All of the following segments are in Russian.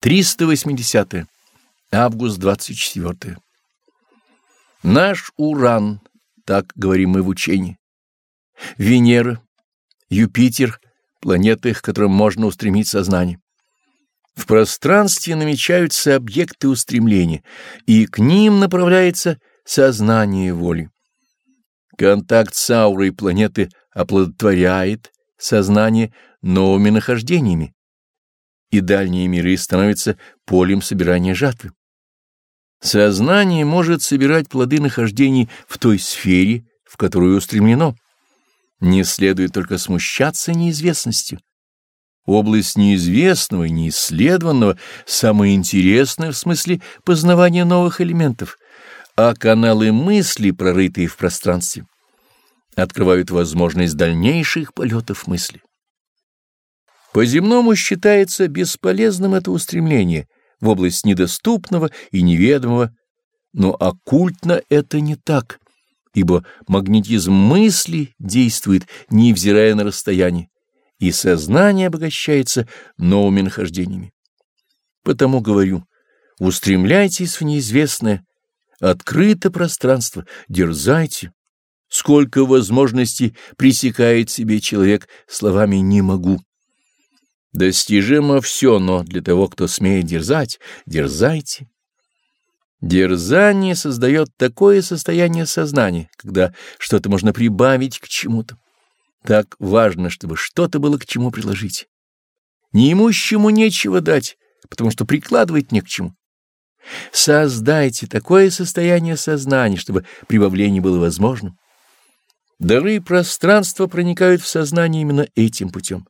380. -е. Август 24. Наш Уран, так говорим мы в учении. Венера, Юпитер — планеты, к которым можно устремить сознание. В пространстве намечаются объекты устремления, и к ним направляется сознание воли. Контакт с аурой планеты оплодотворяет сознание новыми нахождениями, и дальние миры становятся полем собирания жатвы. Сознание может собирать плоды нахождений в той сфере, в которую устремлено. Не следует только смущаться неизвестностью. Область неизвестного и неисследованного самая интересная в смысле познавания новых элементов, а каналы мысли, прорытые в пространстве, открывают возможность дальнейших полетов мысли. По-земному считается бесполезным это устремление в область недоступного и неведомого, но оккультно это не так, ибо магнетизм мысли действует, невзирая на расстояние, и сознание обогащается новыми нахождениями. Потому говорю, устремляйтесь в неизвестное, открыто пространство, дерзайте. Сколько возможностей пресекает себе человек словами «не могу». Достижимо все, но для того, кто смеет дерзать, дерзайте. Дерзание создает такое состояние сознания, когда что-то можно прибавить к чему-то. Так важно, чтобы что-то было к чему приложить. Неимущему нечего дать, потому что прикладывать не к чему. Создайте такое состояние сознания, чтобы прибавление было возможным. Дары пространства проникают в сознание именно этим путем.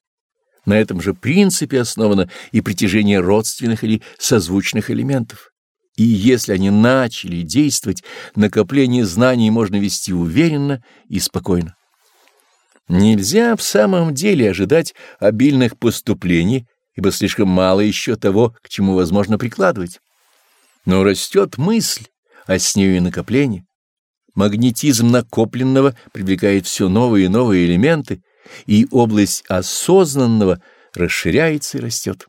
На этом же принципе основано и притяжение родственных или созвучных элементов. И если они начали действовать, накопление знаний можно вести уверенно и спокойно. Нельзя в самом деле ожидать обильных поступлений, ибо слишком мало еще того, к чему возможно прикладывать. Но растет мысль, а с нею и накопление. Магнетизм накопленного привлекает все новые и новые элементы, и область осознанного расширяется и растет.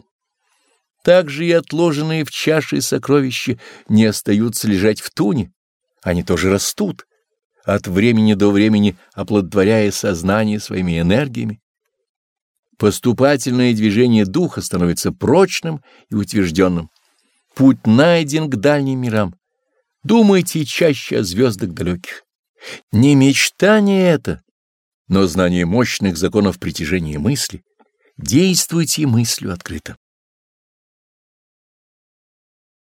Также и отложенные в чаше сокровища не остаются лежать в туне, они тоже растут, от времени до времени оплодотворяя сознание своими энергиями. Поступательное движение духа становится прочным и утвержденным. Путь найден к дальним мирам. Думайте чаще о звездах далеких. Не мечтание это, но знание мощных законов притяжения мысли. Действуйте мыслью открыто.